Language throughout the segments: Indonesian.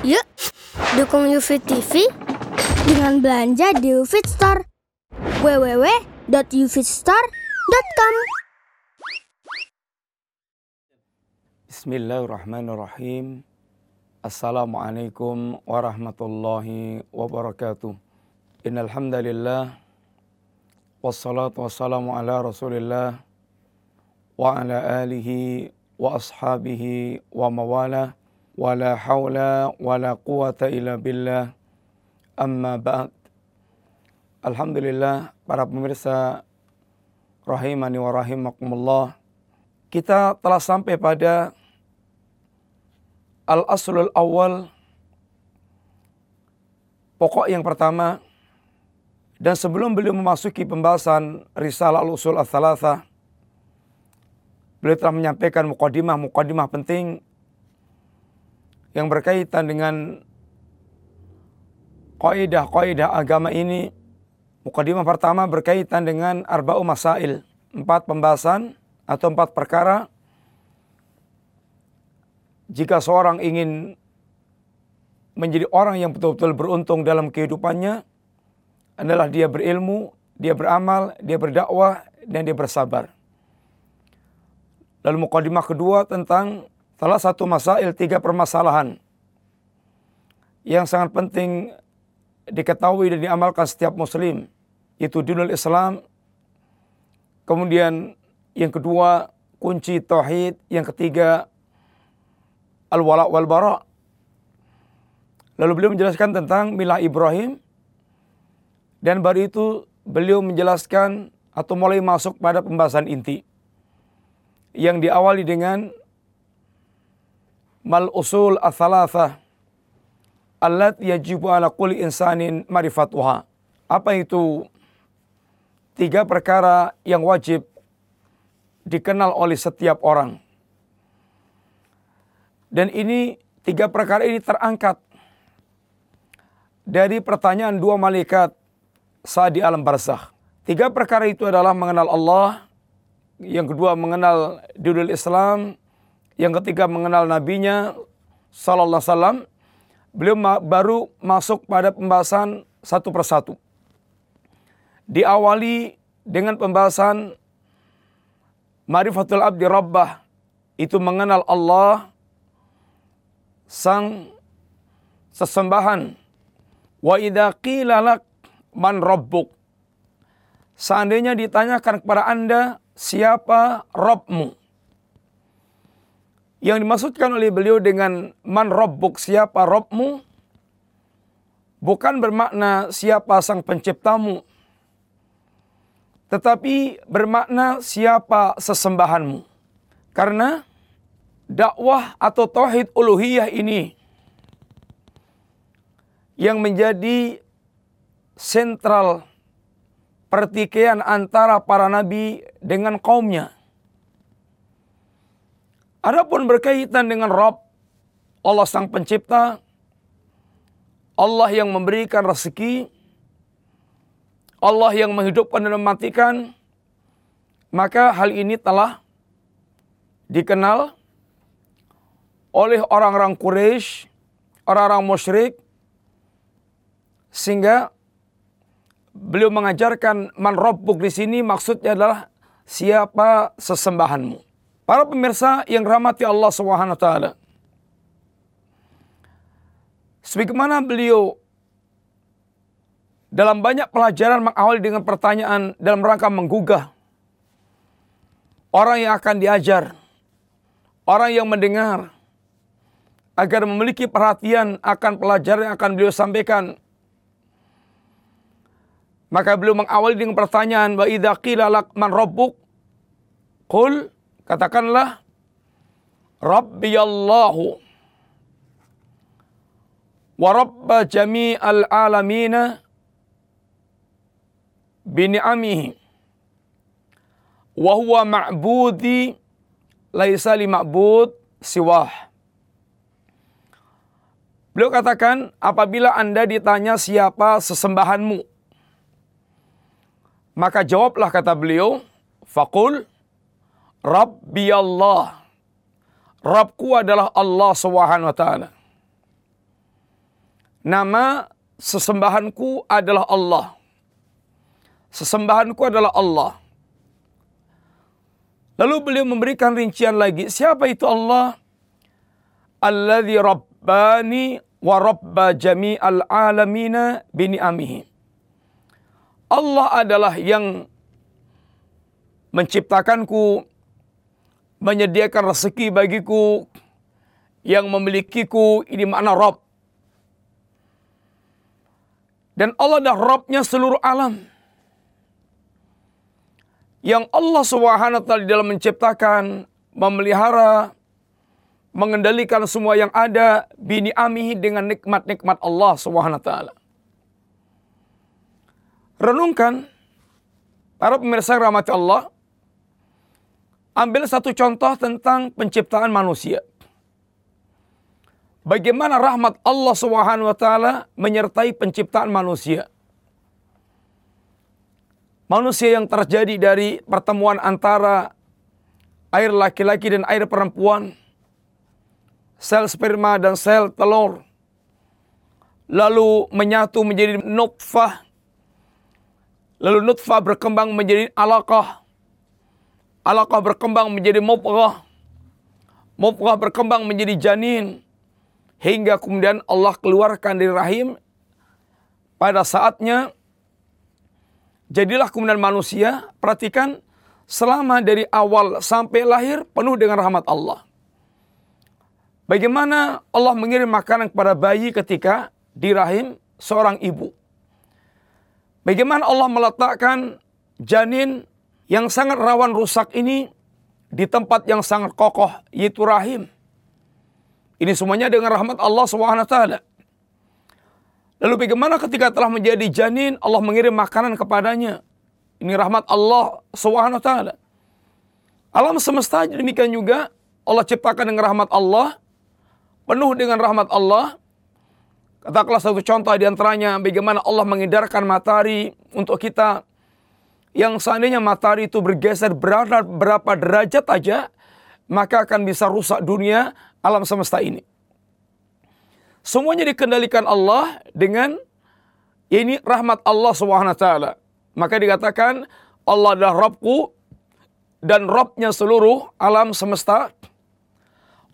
Yuk, dukung UFIT TV dengan belanja di UFIT Store. www.ufitstore.com Bismillahirrahmanirrahim. Assalamualaikum warahmatullahi wabarakatuh. Innal hamdalillah wassalatu wassalamu ala Rasulillah wa ala alihi wa ashabihi wa mawala wa la haula wa la quwata illa billah. Amma ba'd. Alhamdulillah para pemirsa rahimani wa rahimakumullah. Kita telah sampai pada al-aslul awal pokok yang pertama. Dan sebelum beliau memasuki pembahasan risalah al-usul al-thalatha beliau telah menyampaikan mukadimah-mukadimah penting yang berkaitan dengan kaidah-kaidah agama ini. Mukadimah pertama berkaitan dengan arba'u masail, empat pembahasan atau empat perkara. Jika seorang ingin menjadi orang yang betul-betul beruntung dalam kehidupannya, adalah dia berilmu, dia beramal, dia berdakwah, dan dia bersabar. Lalu mukadimah kedua tentang salah satu masail tiga permasalahan yang sangat penting diketahui dan diamalkan setiap muslim itu dinul Islam kemudian yang kedua kunci tauhid yang ketiga al wala wal bara lalu beliau menjelaskan tentang milah Ibrahim dan baru itu beliau menjelaskan atau mulai masuk pada pembahasan inti yang diawali dengan mal usul ats-tsalatsah allat yajibu ala kulli insanin marifatuha. Apa itu tiga perkara yang wajib dikenal oleh setiap orang. Dan ini tiga perkara ini terangkat dari pertanyaan dua malaikat saat di alam barzakh. Tiga perkara itu adalah mengenal Allah, yang kedua mengenal dunia Islam, yang ketiga mengenal nabinya sallallahu alaihi wasallam. Beliau baru masuk pada pembahasan satu persatu. Diawali dengan pembahasan Marifatul Abdi Rabbah itu mengenal Allah sang sesembahan. Wa idza qila lak man rabbuk. Seandainya ditanyakan kepada Anda siapa Rabbmu? Yang dimaksudkan oleh beliau dengan man robbuk siapa robmu bukan bermakna siapa sang penciptamu? Tetapi bermakna siapa sesembahanmu. Karena dakwah atau tauhid uluhiyah ini yang menjadi sentral pertikaian antara para nabi dengan kaumnya Adapun berkaitan dengan Rob, Allah sang pencipta, Allah yang memberikan rezeki, Allah yang menghidupkan dan mematikan, maka hal ini telah dikenal oleh orang-orang Quraisy, orang-orang musyrik, sehingga beliau mengajarkan man di sini maksudnya adalah siapa sesembahanmu. Para pemirsa yang rahmati Allah Subhanahu wa taala. Sebagaimana beliau dalam banyak pelajaran mengawali dengan pertanyaan dalam rangka menggugah orang yang akan diajar, orang yang mendengar agar memiliki perhatian akan pelajaran yang akan beliau sampaikan. Maka beliau mengawali dengan pertanyaan wa idza qila lak man rabbuk qul Katakanlah Rabbi Allahu wa rabba jami'al alamina bini'amihi wa huwa ma'budi laisa li ma'bud siwah. Beliau katakan, apabila Anda ditanya siapa sesembahanmu, maka jawablah kata beliau, fakul Rabbi Allah. Rabbku adalah Allah Subhanahu wa taala. nama sesembahanku adalah Allah. Sesembahanku adalah Allah. Lalu beliau memberikan rincian lagi, siapa itu Allah? Alladhi rabbani wa rabba jami'al alamina bini'amihi. Allah adalah yang menciptakanku, menyediakan rezeki bagiku, yang memilikiku, ini makna Rabb. Dan Allah adalah Rabbnya seluruh alam. Yang Allah SWT di dalam menciptakan, memelihara, mengendalikan semua yang ada, bini amihi dengan nikmat-nikmat Allah SWT. Renungkan, para pemirsa rahmat Allah, ambil satu contoh tentang penciptaan manusia. Bagaimana rahmat Allah SWT menyertai penciptaan manusia manusia yang terjadi dari pertemuan antara air laki-laki dan air perempuan, sel sperma dan sel telur, lalu menyatu menjadi nutfah, lalu nutfah berkembang menjadi alaqah, alaqah berkembang menjadi mubghah, mubghah berkembang menjadi janin, hingga kemudian Allah keluarkan dari rahim pada saatnya Jadilah kemudian manusia, perhatikan selama dari awal sampai lahir penuh dengan rahmat Allah. Bagaimana Allah mengirim makanan kepada bayi ketika di rahim seorang ibu. Bagaimana Allah meletakkan janin yang sangat rawan rusak ini di tempat yang sangat kokoh yaitu rahim. Ini semuanya dengan rahmat Allah SWT. Lalu bagaimana ketika telah menjadi janin, Allah mengirim makanan kepadanya. Ini rahmat Allah SWT. Alam semesta demikian juga Allah ciptakan dengan rahmat Allah, penuh dengan rahmat Allah. Katakanlah satu contoh di antaranya bagaimana Allah mengedarkan matahari untuk kita yang seandainya matahari itu bergeser berapa, berapa derajat aja, maka akan bisa rusak dunia alam semesta ini. Semuanya dikendalikan Allah dengan ini rahmat Allah SWT. Maka dikatakan Allah adalah Rabbku dan Rabbnya seluruh alam semesta.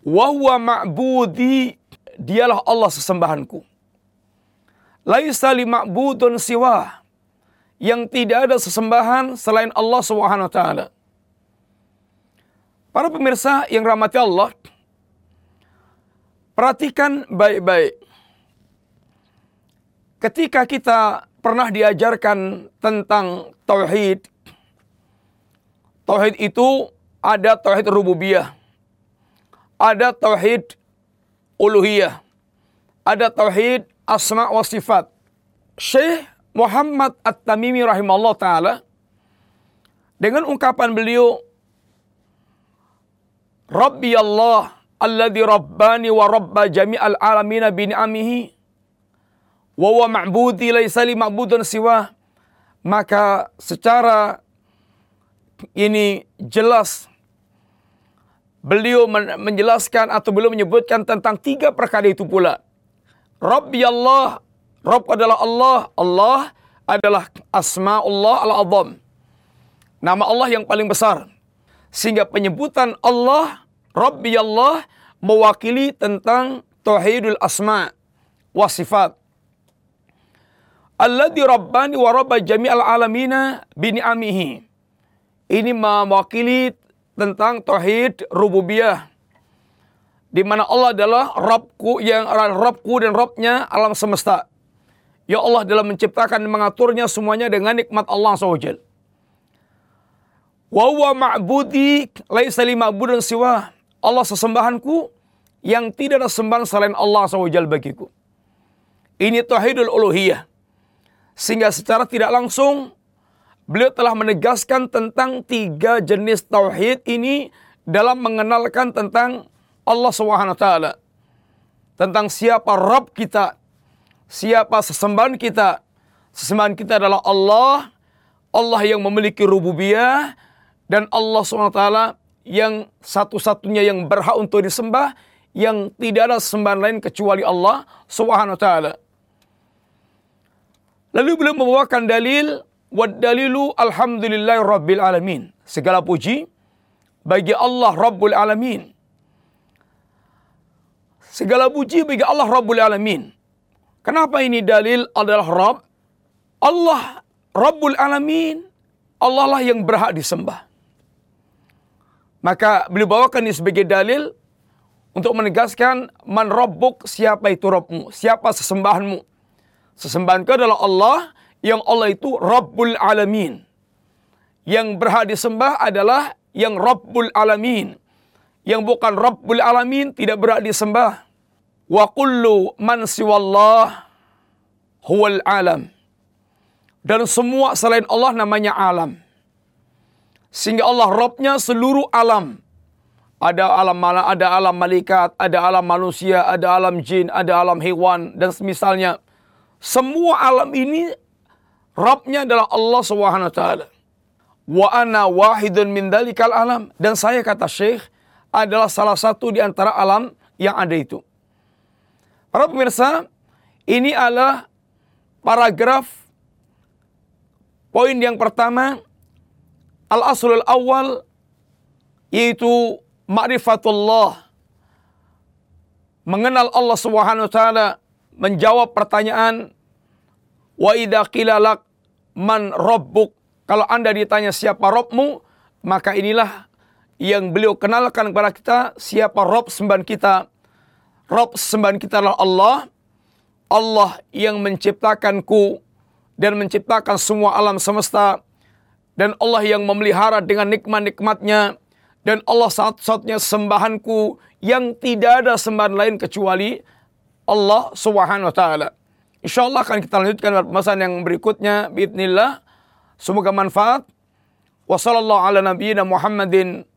Wahuwa ma'budi dialah Allah sesembahanku. Laisa li ma'budun siwa yang tidak ada sesembahan selain Allah SWT. Para pemirsa yang rahmati Allah, Perhatikan baik-baik. Ketika kita pernah diajarkan tentang tauhid, tauhid itu ada tauhid rububiyah, ada tauhid uluhiyah, ada tauhid asma wa sifat. Syekh Muhammad At-Tamimi rahimahullah taala dengan ungkapan beliau Rabbi Allah alladhi rabbani wa rabba jami'al alamina bi ni'amihi wa huwa ma'budi laisa li ma'budun siwa maka secara ini jelas beliau menjelaskan atau beliau menyebutkan tentang tiga perkara itu pula. Rabbi Allah Rabb adalah Allah Allah adalah asma'ullah al-azam nama Allah yang paling besar sehingga penyebutan Allah Rabbi Allah mewakili tentang tauhidul asma wa sifat. Alladhi rabbani wa rabba jami'al alamina bini'amihi. Ini mewakili tentang tauhid rububiyah. Di mana Allah adalah Rabbku yang Rabbku dan Rabbnya alam semesta. Ya Allah dalam menciptakan dan mengaturnya semuanya dengan nikmat Allah SWT. Wa huwa ma'budi laisa li ma'budun siwa. Allah sesembahanku yang tidak ada sembahan selain Allah SWT bagiku. Ini tauhidul uluhiyah. Sehingga secara tidak langsung beliau telah menegaskan tentang tiga jenis tauhid ini dalam mengenalkan tentang Allah SWT. Tentang siapa Rabb kita, siapa sesembahan kita. Sesembahan kita adalah Allah, Allah yang memiliki rububiyah, dan Allah SWT yang satu-satunya yang berhak untuk disembah yang tidak ada sembahan lain kecuali Allah taala. Lalu beliau membawakan dalil wad dalilu alhamdulillah rabbil alamin. Segala puji bagi Allah Rabbul Alamin. Segala puji bagi Allah Rabbul Alamin. Kenapa ini dalil adalah Rabb? Allah Rabbul Alamin. Allah lah yang berhak disembah. Maka beliau bawakan ini sebagai dalil untuk menegaskan man rabbuk siapa itu Rabbmu, siapa sesembahanmu. Sesembahan adalah Allah yang Allah itu Rabbul Alamin. Yang berhak disembah adalah yang Rabbul Alamin. Yang bukan Rabbul Alamin tidak berhak disembah. Wa kullu man siwallah huwal alam. Dan semua selain Allah namanya alam. Sehingga Allah Rabbnya seluruh alam. Ada alam malam, ada alam malaikat, ada alam manusia, ada alam jin, ada alam hewan dan semisalnya. Semua alam ini Rabbnya adalah Allah Subhanahu taala. Wa ana wahidun min dalikal alam dan saya kata Syekh adalah salah satu di antara alam yang ada itu. Para pemirsa, ini adalah paragraf poin yang pertama al-aslul awal yaitu ma'rifatullah mengenal Allah Subhanahu wa taala menjawab pertanyaan wa idza qila man rabbuk kalau Anda ditanya siapa Robmu, maka inilah yang beliau kenalkan kepada kita siapa Rob sembahan kita. Rob sembahan kita adalah Allah. Allah yang menciptakanku dan menciptakan semua alam semesta. Dan Allah yang memelihara dengan nikmat-nikmatnya. Dan Allah satu-satunya sembahanku yang tidak ada sembahan lain kecuali Allah subhanahu wa ta'ala. InsyaAllah akan kita lanjutkan pembahasan yang berikutnya. Bismillah. Semoga manfaat. Ala nabiyyina Muhammadin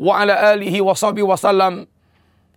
wa ala alihi wa sahbihi wasallam.